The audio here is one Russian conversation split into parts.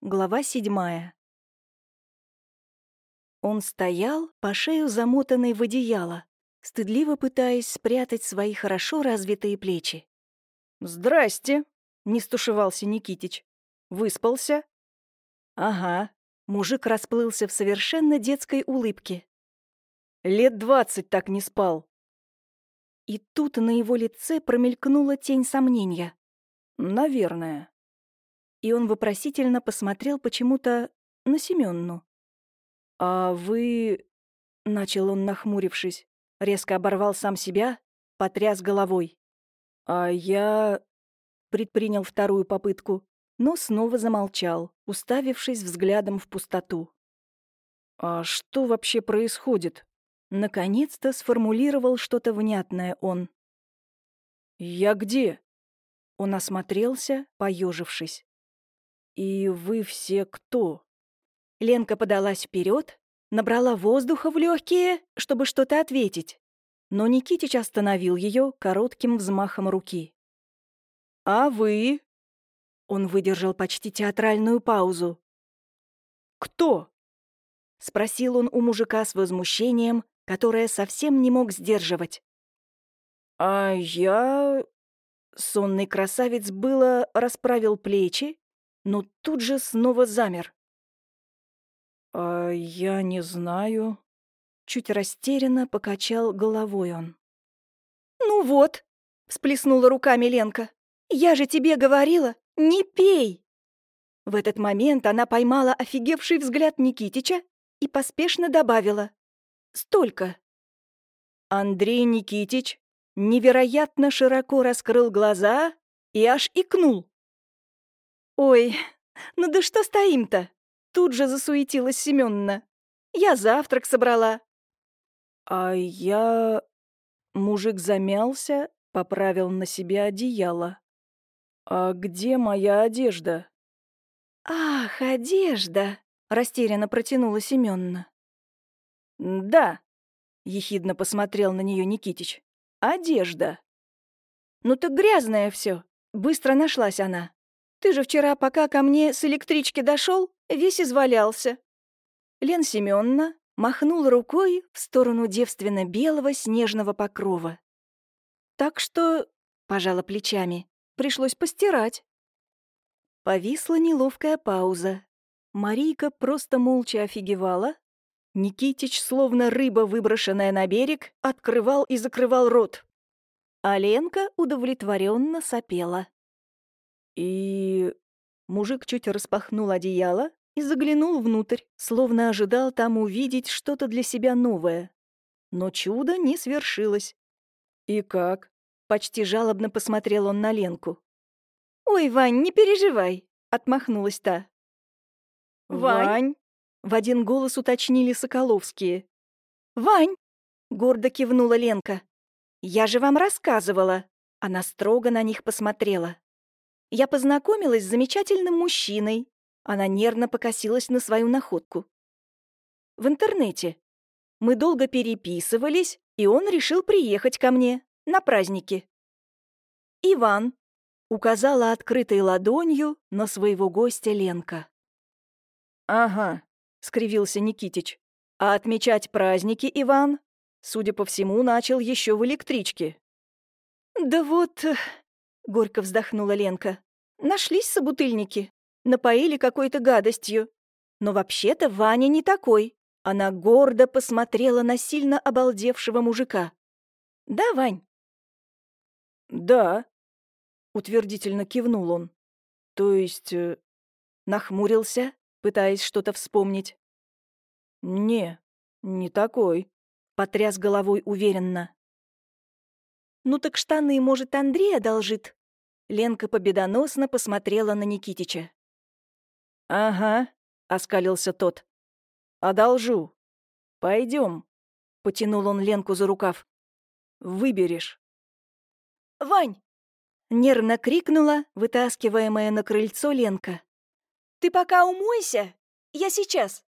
Глава седьмая. Он стоял, по шею замотанный в одеяло, стыдливо пытаясь спрятать свои хорошо развитые плечи. «Здрасте!» — не стушевался Никитич. «Выспался?» «Ага». Мужик расплылся в совершенно детской улыбке. «Лет двадцать так не спал». И тут на его лице промелькнула тень сомнения. «Наверное». И он вопросительно посмотрел почему-то на Семённу. «А вы...» — начал он, нахмурившись, резко оборвал сам себя, потряс головой. «А я...» — предпринял вторую попытку, но снова замолчал, уставившись взглядом в пустоту. «А что вообще происходит?» Наконец-то сформулировал что-то внятное он. «Я где?» Он осмотрелся, поежившись. «И вы все кто?» Ленка подалась вперед, набрала воздуха в легкие, чтобы что-то ответить. Но Никитич остановил ее коротким взмахом руки. «А вы?» Он выдержал почти театральную паузу. «Кто?» — спросил он у мужика с возмущением, которое совсем не мог сдерживать. «А я...» Сонный красавец было расправил плечи, но тут же снова замер. «А я не знаю...» Чуть растерянно покачал головой он. «Ну вот», — всплеснула руками Ленка, — «я же тебе говорила, не пей!» В этот момент она поймала офигевший взгляд Никитича и поспешно добавила. «Столько!» Андрей Никитич невероятно широко раскрыл глаза и аж икнул. «Ой, ну да что стоим-то?» Тут же засуетилась Семённа. «Я завтрак собрала». «А я...» Мужик замялся, поправил на себе одеяло. «А где моя одежда?» «Ах, одежда!» — растерянно протянула Семённа. «Да», — ехидно посмотрел на нее Никитич. «Одежда». «Ну так грязное все. Быстро нашлась она. Ты же вчера, пока ко мне с электрички дошел, весь извалялся». Лен Семёновна махнул рукой в сторону девственно-белого снежного покрова. «Так что...» — пожала плечами. «Пришлось постирать». Повисла неловкая пауза. Марийка просто молча офигевала. Никитич, словно рыба, выброшенная на берег, открывал и закрывал рот. А Ленка удовлетворенно сопела. И... Мужик чуть распахнул одеяло и заглянул внутрь, словно ожидал там увидеть что-то для себя новое. Но чудо не свершилось. «И как?» — почти жалобно посмотрел он на Ленку. «Ой, Вань, не переживай», — отмахнулась та. «Вань?» — в один голос уточнили Соколовские. «Вань!» — гордо кивнула Ленка. «Я же вам рассказывала». Она строго на них посмотрела. Я познакомилась с замечательным мужчиной. Она нервно покосилась на свою находку. В интернете. Мы долго переписывались, и он решил приехать ко мне на праздники. Иван указала открытой ладонью на своего гостя Ленка. «Ага», — скривился Никитич. «А отмечать праздники, Иван, судя по всему, начал еще в электричке». «Да вот...» Горько вздохнула Ленка. Нашлись собутыльники. Напоили какой-то гадостью. Но вообще-то Ваня не такой. Она гордо посмотрела на сильно обалдевшего мужика. «Да, Вань?» «Да», — утвердительно кивнул он. «То есть...» э, Нахмурился, пытаясь что-то вспомнить. «Не, не такой», — потряс головой уверенно. «Ну так штаны, может, Андрей одолжит?» Ленка победоносно посмотрела на Никитича. «Ага», — оскалился тот. «Одолжу. Пойдем», — потянул он Ленку за рукав. «Выберешь». «Вань!» — нервно крикнула, вытаскиваемая на крыльцо Ленка. «Ты пока умойся, я сейчас».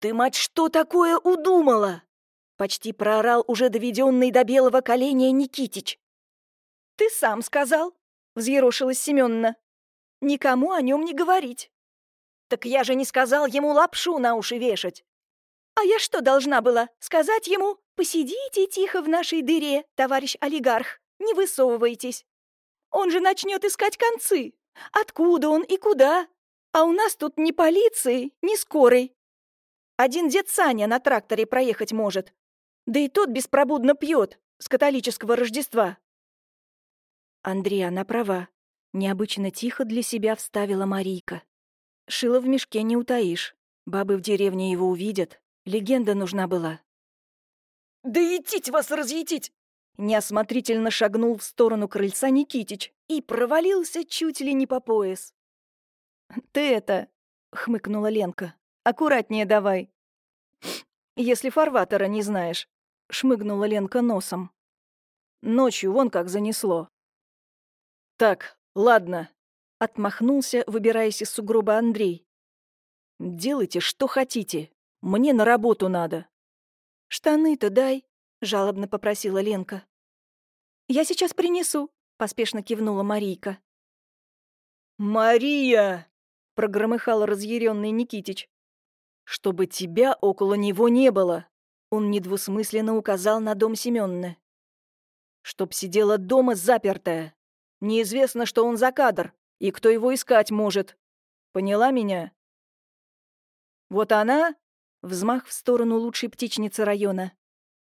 «Ты, мать, что такое удумала?» — почти проорал уже доведенный до белого коленя Никитич. «Ты сам сказал», — взъерошилась Семённа. никому о нем не говорить. Так я же не сказал ему лапшу на уши вешать. А я что должна была? Сказать ему, посидите тихо в нашей дыре, товарищ олигарх, не высовывайтесь. Он же начнет искать концы. Откуда он и куда? А у нас тут ни полиции, ни скорой. Один дед Саня на тракторе проехать может. Да и тот беспробудно пьет с католического Рождества. Андрей, она права. Необычно тихо для себя вставила Марийка. Шило в мешке не утаишь. Бабы в деревне его увидят. Легенда нужна была. «Да етить вас разъетить!» Неосмотрительно шагнул в сторону крыльца Никитич и провалился чуть ли не по пояс. «Ты это...» — хмыкнула Ленка. «Аккуратнее давай». «Если фарватера не знаешь», — шмыгнула Ленка носом. «Ночью вон как занесло». «Так, ладно», — отмахнулся, выбираясь из сугроба Андрей. «Делайте, что хотите. Мне на работу надо». «Штаны-то дай», — жалобно попросила Ленка. «Я сейчас принесу», — поспешно кивнула Марийка. «Мария!» — прогромыхал разъяренный Никитич. «Чтобы тебя около него не было!» Он недвусмысленно указал на дом Семённы. «Чтоб сидела дома запертая. Неизвестно, что он за кадр, и кто его искать может. Поняла меня?» «Вот она...» — взмах в сторону лучшей птичницы района.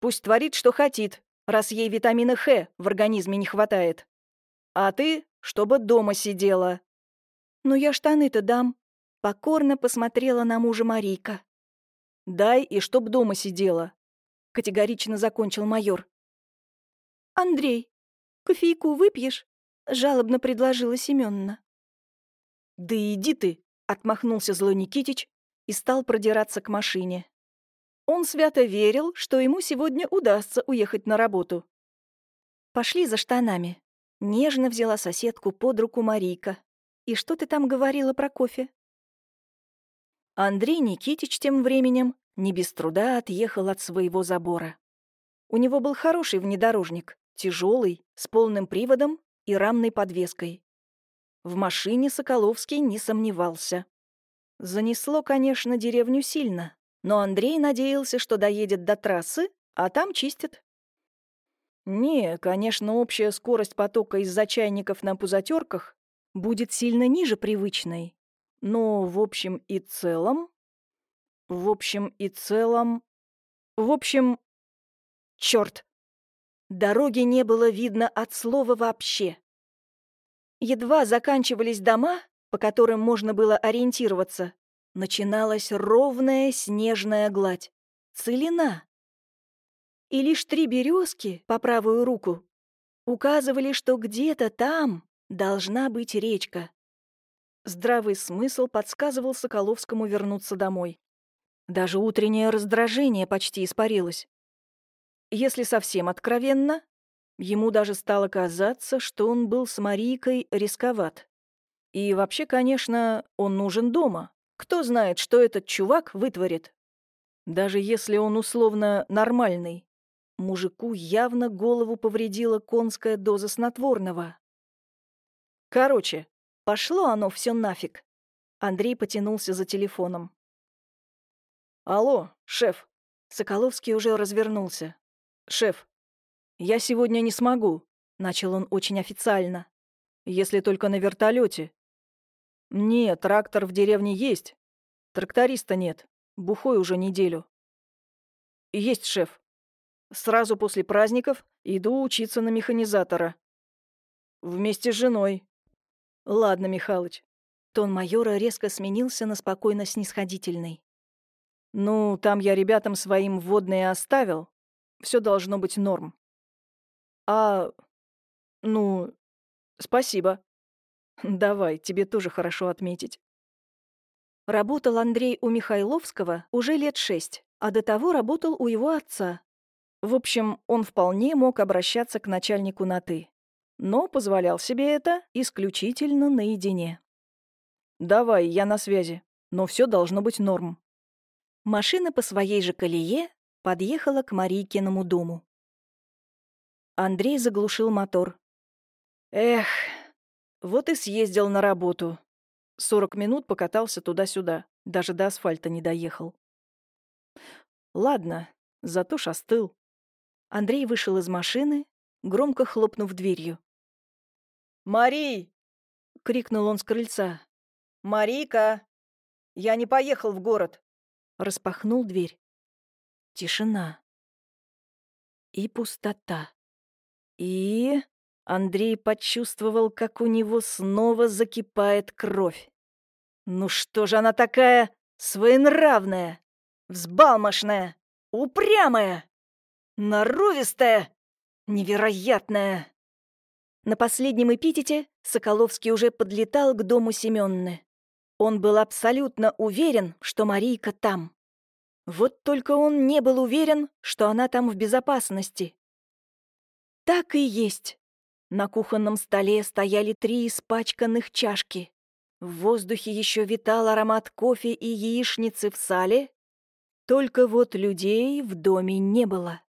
«Пусть творит, что хотит, раз ей витамина Х в организме не хватает. А ты, чтобы дома сидела». «Ну я штаны-то дам», — покорно посмотрела на мужа Марийка. «Дай, и чтоб дома сидела», — категорично закончил майор. «Андрей, кофейку выпьешь?» — жалобно предложила Семённа. «Да иди ты!» — отмахнулся злой Никитич и стал продираться к машине. Он свято верил, что ему сегодня удастся уехать на работу. «Пошли за штанами», — нежно взяла соседку под руку Марийка. «И что ты там говорила про кофе?» Андрей Никитич тем временем не без труда отъехал от своего забора. У него был хороший внедорожник, тяжелый, с полным приводом и рамной подвеской. В машине Соколовский не сомневался. Занесло, конечно, деревню сильно, но Андрей надеялся, что доедет до трассы, а там чистят. Не, конечно, общая скорость потока из-за чайников на пузатерках будет сильно ниже привычной. Но в общем и целом... В общем и целом... В общем... Чёрт! Дороги не было видно от слова вообще. Едва заканчивались дома, по которым можно было ориентироваться, начиналась ровная снежная гладь. Целина. И лишь три березки по правую руку указывали, что где-то там должна быть речка. Здравый смысл подсказывал Соколовскому вернуться домой. Даже утреннее раздражение почти испарилось. Если совсем откровенно, ему даже стало казаться, что он был с Марийкой рисковат. И вообще, конечно, он нужен дома. Кто знает, что этот чувак вытворит. Даже если он условно нормальный. Мужику явно голову повредила конская доза снотворного. Короче, пошло оно все нафиг. Андрей потянулся за телефоном. «Алло, шеф». Соколовский уже развернулся. «Шеф, я сегодня не смогу», — начал он очень официально. «Если только на вертолете. «Нет, трактор в деревне есть. Тракториста нет. Бухой уже неделю». «Есть, шеф. Сразу после праздников иду учиться на механизатора. Вместе с женой». «Ладно, Михалыч». Тон майора резко сменился на спокойно снисходительный. «Ну, там я ребятам своим вводные оставил. Все должно быть норм». «А... ну... спасибо». «Давай, тебе тоже хорошо отметить». Работал Андрей у Михайловского уже лет шесть, а до того работал у его отца. В общем, он вполне мог обращаться к начальнику на «ты», но позволял себе это исключительно наедине. «Давай, я на связи, но все должно быть норм». Машина по своей же колее подъехала к Марийкиному дому. Андрей заглушил мотор. «Эх, Вот и съездил на работу. Сорок минут покатался туда-сюда, даже до асфальта не доехал. Ладно, зато ж остыл. Андрей вышел из машины, громко хлопнув дверью. «Марий!» — крикнул он с крыльца. «Марика! Я не поехал в город!» Распахнул дверь. Тишина. И пустота. И... Андрей почувствовал, как у него снова закипает кровь. Ну что же она такая своенравная, взбалмошная, упрямая, норовистая, невероятная? На последнем эпитете Соколовский уже подлетал к дому Семённы. Он был абсолютно уверен, что Марийка там. Вот только он не был уверен, что она там в безопасности. Так и есть. На кухонном столе стояли три испачканных чашки. В воздухе еще витал аромат кофе и яичницы в сале. Только вот людей в доме не было.